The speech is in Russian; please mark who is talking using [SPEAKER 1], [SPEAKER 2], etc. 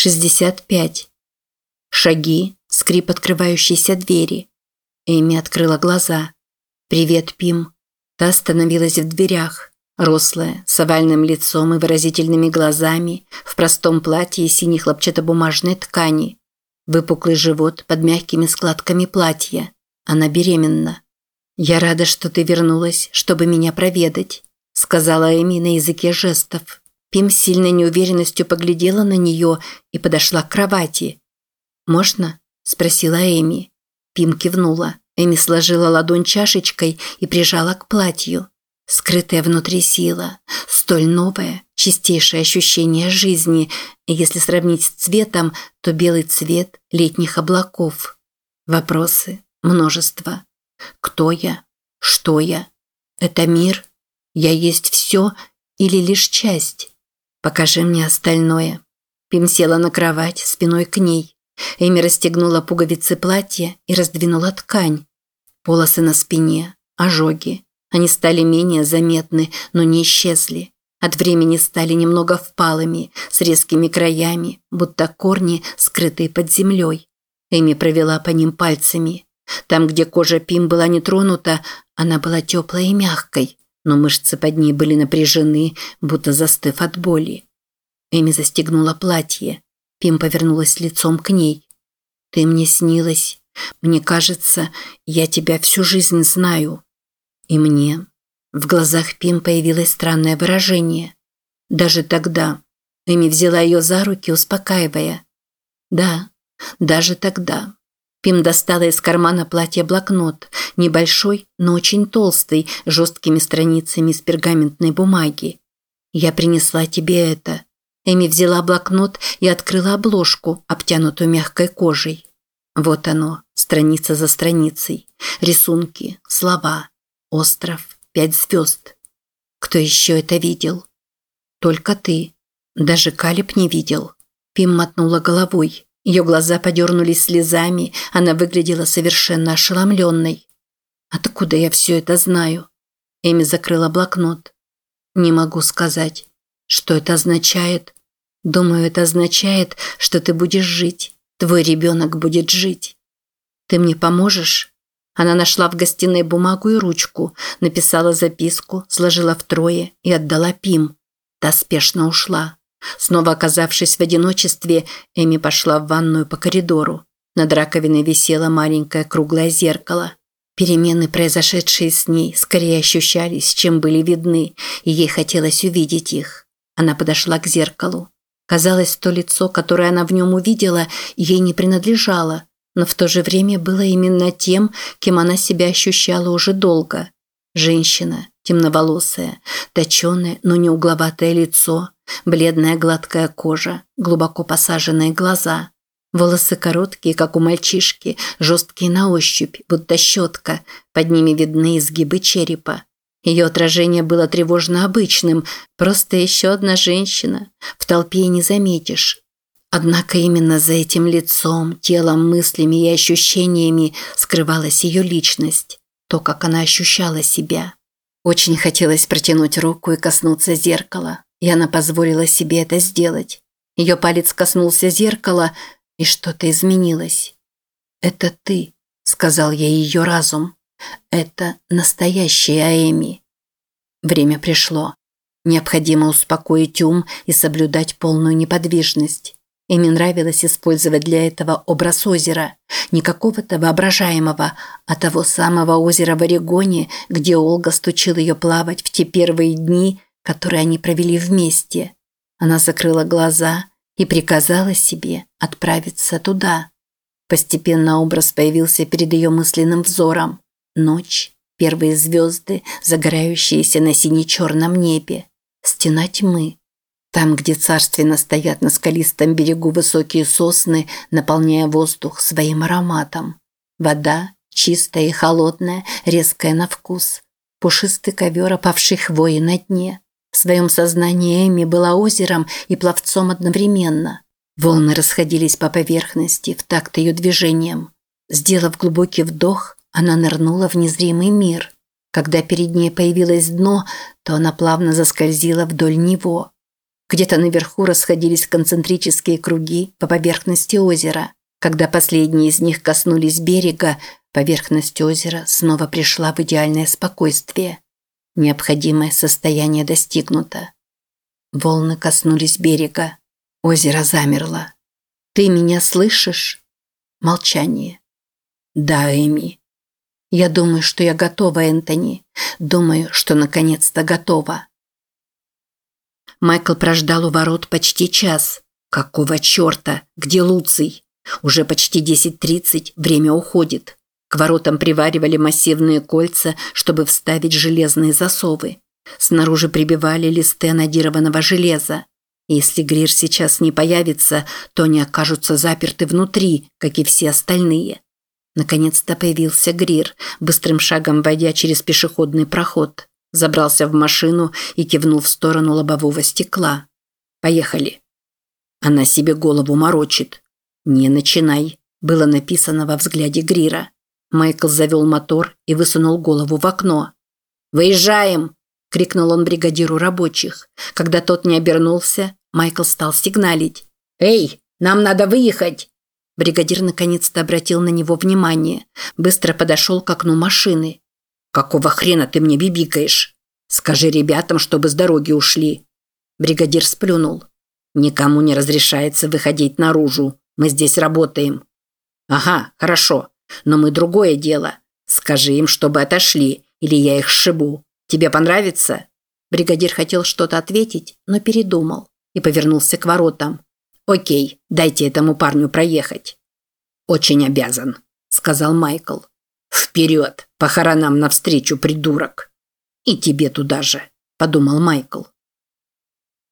[SPEAKER 1] 65. Шаги, скрип открывающейся двери. Эми открыла глаза. «Привет, Пим». Та остановилась в дверях. Рослая, с овальным лицом и выразительными глазами, в простом платье и синей хлопчатобумажной ткани. Выпуклый живот под мягкими складками платья. Она беременна. «Я рада, что ты вернулась, чтобы меня проведать», сказала Эми на языке жестов. Пим сильной неуверенностью поглядела на нее и подошла к кровати. «Можно?» – спросила Эми. Пим кивнула. Эми сложила ладонь чашечкой и прижала к платью. Скрытая внутри сила, столь новое, чистейшее ощущение жизни, если сравнить с цветом, то белый цвет летних облаков. Вопросы, множество. Кто я? Что я? Это мир? Я есть все или лишь часть? Покажи мне остальное. Пим села на кровать, спиной к ней. Эми расстегнула пуговицы платья и раздвинула ткань. Полосы на спине, ожоги. Они стали менее заметны, но не исчезли. От времени стали немного впалыми, с резкими краями, будто корни, скрытые под землей. Эми провела по ним пальцами. Там, где кожа Пим была не тронута, она была теплой и мягкой, но мышцы под ней были напряжены, будто застыв от боли. Эми застегнула платье. Пим повернулась лицом к ней. «Ты мне снилась. Мне кажется, я тебя всю жизнь знаю». «И мне». В глазах Пим появилось странное выражение. Даже тогда. Эми взяла ее за руки, успокаивая. «Да, даже тогда». Пим достала из кармана платья блокнот, небольшой, но очень толстый, жесткими страницами из пергаментной бумаги. «Я принесла тебе это». Эми взяла блокнот и открыла обложку, обтянутую мягкой кожей. Вот оно, страница за страницей. Рисунки, слова. Остров, пять звезд. Кто еще это видел? Только ты. Даже Калиб не видел. Пим мотнула головой. Ее глаза подернулись слезами, она выглядела совершенно ошеломленной. «Откуда я все это знаю?» Эми закрыла блокнот. «Не могу сказать. Что это означает? Думаю, это означает, что ты будешь жить. Твой ребенок будет жить. Ты мне поможешь?» Она нашла в гостиной бумагу и ручку, написала записку, сложила втрое и отдала Пим. Та спешно ушла. Снова оказавшись в одиночестве, Эми пошла в ванную по коридору. Над раковиной висело маленькое круглое зеркало. Перемены, произошедшие с ней, скорее ощущались, чем были видны, и ей хотелось увидеть их. Она подошла к зеркалу. Казалось, то лицо, которое она в нем увидела, ей не принадлежало, но в то же время было именно тем, кем она себя ощущала уже долго. Женщина, темноволосая, точеное, но не угловатое лицо, бледная гладкая кожа, глубоко посаженные глаза. Волосы короткие, как у мальчишки, жесткие на ощупь, будто щетка, под ними видны изгибы черепа. Ее отражение было тревожно обычным, просто еще одна женщина. В толпе не заметишь. Однако именно за этим лицом, телом, мыслями и ощущениями скрывалась ее личность, то, как она ощущала себя. Очень хотелось протянуть руку и коснуться зеркала, и она позволила себе это сделать. Ее палец коснулся зеркала, и что-то изменилось. «Это ты», – сказал ей ее разум. «Это настоящая Эми». Время пришло. Необходимо успокоить ум и соблюдать полную неподвижность. Эми нравилось использовать для этого образ озера. Не какого-то воображаемого, а того самого озера в Орегоне, где Олга стучил ее плавать в те первые дни, которые они провели вместе. Она закрыла глаза и приказала себе отправиться туда. Постепенно образ появился перед ее мысленным взором. Ночь, первые звезды, загорающиеся на сине-черном небе, стена тьмы, там, где царственно стоят на скалистом берегу высокие сосны, наполняя воздух своим ароматом. Вода чистая и холодная, резкая на вкус. Пушистый ковер опавшей хвои на дне. В своем сознании Эми была озером и пловцом одновременно. Волны расходились по поверхности в такт ее движением. Сделав глубокий вдох, она нырнула в незримый мир. Когда перед ней появилось дно, то она плавно заскользила вдоль него. Где-то наверху расходились концентрические круги по поверхности озера. Когда последние из них коснулись берега, поверхность озера снова пришла в идеальное спокойствие. Необходимое состояние достигнуто. Волны коснулись берега. Озеро замерло. «Ты меня слышишь?» Молчание. «Да, Эми». «Я думаю, что я готова, Энтони. Думаю, что наконец-то готова». Майкл прождал у ворот почти час. Какого черта? Где Луций? Уже почти 10.30, время уходит. К воротам приваривали массивные кольца, чтобы вставить железные засовы. Снаружи прибивали листы анодированного железа. Если Грир сейчас не появится, то они окажутся заперты внутри, как и все остальные. Наконец-то появился Грир, быстрым шагом войдя через пешеходный проход забрался в машину и кивнул в сторону лобового стекла. «Поехали». Она себе голову морочит. «Не начинай», было написано во взгляде Грира. Майкл завел мотор и высунул голову в окно. «Выезжаем!» – крикнул он бригадиру рабочих. Когда тот не обернулся, Майкл стал сигналить. «Эй, нам надо выехать!» Бригадир наконец-то обратил на него внимание. Быстро подошел к окну машины. «Какого хрена ты мне бибикаешь? Скажи ребятам, чтобы с дороги ушли». Бригадир сплюнул. «Никому не разрешается выходить наружу. Мы здесь работаем». «Ага, хорошо. Но мы другое дело. Скажи им, чтобы отошли, или я их шибу. Тебе понравится?» Бригадир хотел что-то ответить, но передумал и повернулся к воротам. «Окей, дайте этому парню проехать». «Очень обязан», – сказал Майкл. «Вперед! Похоронам навстречу, придурок!» «И тебе туда же», – подумал Майкл.